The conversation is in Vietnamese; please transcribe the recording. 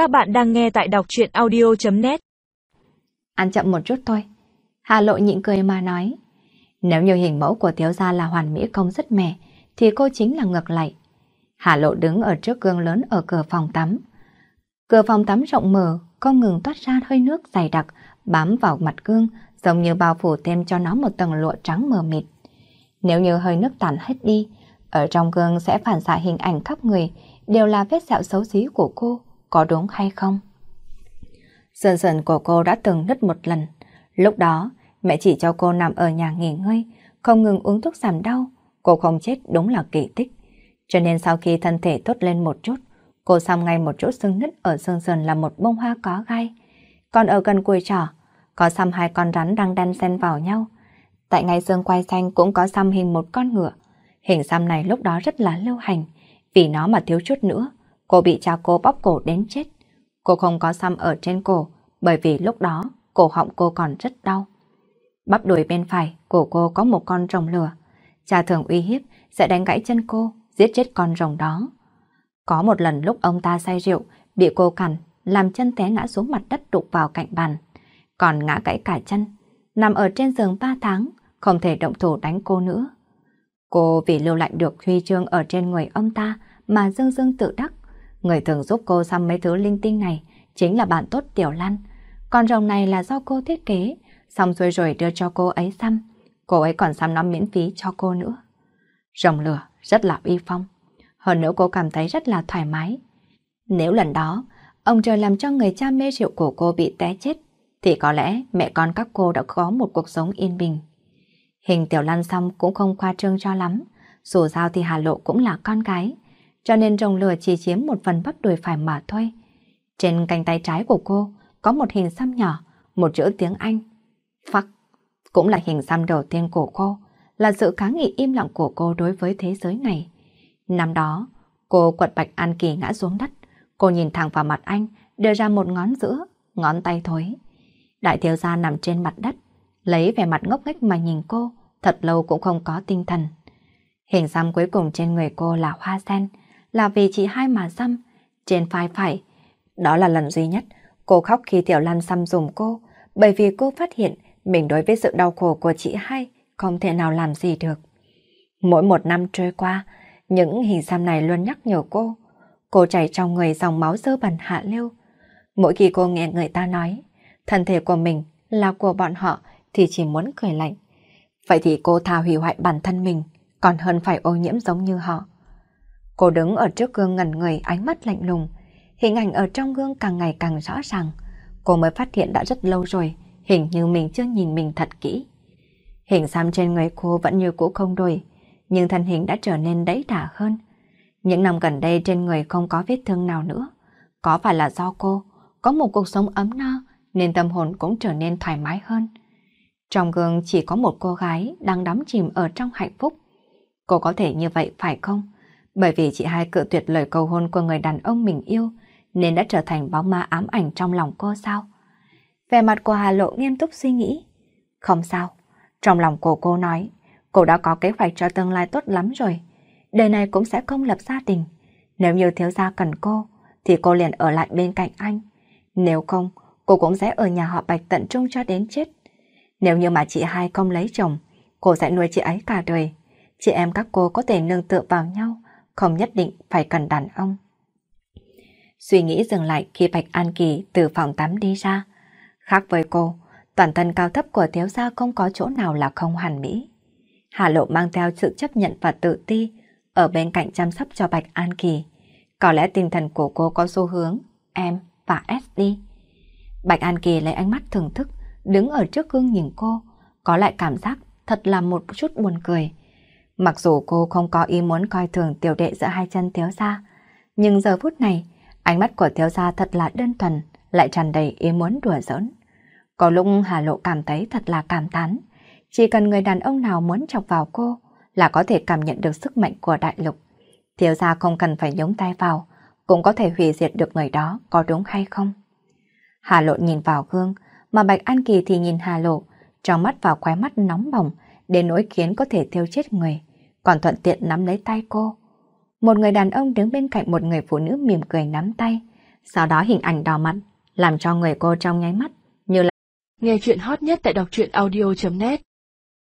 Các bạn đang nghe tại đọc truyện audio.net Ăn chậm một chút thôi. Hà lộ nhịn cười mà nói. Nếu như hình mẫu của thiếu gia là hoàn mỹ công rất mẻ, thì cô chính là ngược lại. Hà lộ đứng ở trước gương lớn ở cửa phòng tắm. Cửa phòng tắm rộng mở, không ngừng toát ra hơi nước dày đặc, bám vào mặt gương, giống như bao phủ thêm cho nó một tầng lụa trắng mờ mịt. Nếu như hơi nước tản hết đi, ở trong gương sẽ phản xạ hình ảnh khắp người, đều là vết sẹo xấu xí của cô, có đúng hay không? Dần dần của cô đã từng nứt một lần. Lúc đó, mẹ chỉ cho cô nằm ở nhà nghỉ ngơi, không ngừng uống thuốc giảm đau. Cô không chết đúng là kỳ tích. Cho nên sau khi thân thể tốt lên một chút, cô xăm ngay một chỗ sưng nứt ở xương sườn là một bông hoa có gai. Còn ở gần cùi trỏ, có xăm hai con rắn đang đan xen vào nhau. Tại ngay xương quai xanh cũng có xăm hình một con ngựa. Hình xăm này lúc đó rất là lưu hành, vì nó mà thiếu chút nữa, cô bị cha cô bóp cổ đến chết. Cô không có xăm ở trên cổ, bởi vì lúc đó cổ họng cô còn rất đau. Bắp đùi bên phải, của cô có một con rồng lửa. Cha thường uy hiếp sẽ đánh gãy chân cô, giết chết con rồng đó. Có một lần lúc ông ta say rượu, bị cô cằn, làm chân té ngã xuống mặt đất đụng vào cạnh bàn. Còn ngã gãy cả chân, nằm ở trên giường 3 tháng, không thể động thủ đánh cô nữa. Cô vì lưu lại được huy chương ở trên người ông ta mà dương dương tự đắc. Người thường giúp cô xăm mấy thứ linh tinh này chính là bạn tốt Tiểu Lan. Con rồng này là do cô thiết kế, xong xuôi rồi đưa cho cô ấy xăm. Cô ấy còn xăm nó miễn phí cho cô nữa. Rồng lửa rất là uy phong. Hơn nữa cô cảm thấy rất là thoải mái. Nếu lần đó, ông trời làm cho người cha mê rượu của cô bị té chết, thì có lẽ mẹ con các cô đã có một cuộc sống yên bình. Hình Tiểu Lan xong cũng không khoa trương cho lắm, dù sao thì Hà Lộ cũng là con gái, cho nên rồng lửa chỉ chiếm một phần bắp đùi phải mà thôi. Trên cánh tay trái của cô có một hình xăm nhỏ, một chữ tiếng Anh. Phắc, cũng là hình xăm đầu tiên của cô, là sự kháng nghị im lặng của cô đối với thế giới này. Năm đó, cô quật Bạch An Kỳ ngã xuống đất, cô nhìn thẳng vào mặt anh, đưa ra một ngón giữa, ngón tay thối. Đại thiếu gia nằm trên mặt đất, lấy vẻ mặt ngốc nghếch mà nhìn cô, thật lâu cũng không có tinh thần. Hình xăm cuối cùng trên người cô là hoa sen, là vì chị hai mà xăm, trên vai phải. Đó là lần duy nhất cô khóc khi Tiểu Lan xăm dùm cô, bởi vì cô phát hiện mình đối với sự đau khổ của chị hai không thể nào làm gì được. Mỗi một năm trôi qua, những hình xăm này luôn nhắc nhở cô. Cô chảy trong người dòng máu dơ bẩn hạ lưu. Mỗi khi cô nghe người ta nói, thân thể của mình là của bọn họ thì chỉ muốn cười lạnh. Vậy thì cô thà hủy hoại bản thân mình, còn hơn phải ô nhiễm giống như họ. Cô đứng ở trước gương ngẩn người ánh mắt lạnh lùng. Hình ảnh ở trong gương càng ngày càng rõ ràng. Cô mới phát hiện đã rất lâu rồi, hình như mình chưa nhìn mình thật kỹ. Hình xăm trên người cô vẫn như cũ không đổi, nhưng thân hình đã trở nên đẫy đà hơn. Những năm gần đây trên người không có vết thương nào nữa. Có phải là do cô có một cuộc sống ấm no nên tâm hồn cũng trở nên thoải mái hơn. Trong gương chỉ có một cô gái đang đắm chìm ở trong hạnh phúc. Cô có thể như vậy phải không? Bởi vì chị hai cự tuyệt lời cầu hôn của người đàn ông mình yêu nên đã trở thành bóng ma ám ảnh trong lòng cô sao? Về mặt của Hà Lộ nghiêm túc suy nghĩ. Không sao. Trong lòng của cô nói cô đã có kế hoạch cho tương lai tốt lắm rồi. Đời này cũng sẽ không lập gia đình. Nếu như thiếu gia cần cô thì cô liền ở lại bên cạnh anh. Nếu không, cô cũng sẽ ở nhà họ Bạch tận trung cho đến chết. Nếu như mà chị hai không lấy chồng, cô sẽ nuôi chị ấy cả đời. Chị em các cô có thể nương tựa vào nhau, không nhất định phải cần đàn ông. Suy nghĩ dừng lại khi Bạch An Kỳ từ phòng tắm đi ra. Khác với cô, toàn thân cao thấp của thiếu gia không có chỗ nào là không hoàn mỹ. Hà Lộ mang theo sự chấp nhận và tự ti, ở bên cạnh chăm sóc cho Bạch An Kỳ. Có lẽ tinh thần của cô có xu hướng em và S đi. Bạch An Kỳ lấy ánh mắt thưởng thức, đứng ở trước gương nhìn cô, có lại cảm giác thật là một chút buồn cười. Mặc dù cô không có ý muốn coi thường tiểu đệ giữa hai chân thiếu gia, nhưng giờ phút này, ánh mắt của thiếu gia thật là đơn thuần, lại tràn đầy ý muốn đùa giỡn. Có lúc Hà Lộ cảm thấy thật là cảm tán, chỉ cần người đàn ông nào muốn chọc vào cô là có thể cảm nhận được sức mạnh của đại lục. Thiếu gia không cần phải nhúng tay vào, cũng có thể hủy diệt được người đó, có đúng hay không? Hà Lộ nhìn vào gương, mà Bạch An Kỳ thì nhìn Hà Lộ, trong mắt vào khóe mắt nóng bỏng, đến nỗi khiến có thể thiêu chết người, còn thuận tiện nắm lấy tay cô. Một người đàn ông đứng bên cạnh một người phụ nữ mỉm cười nắm tay, Sau đó hình ảnh đỏ mặt, làm cho người cô trong nháy mắt, như là... Nghe chuyện hot nhất tại đọc truyện audio.net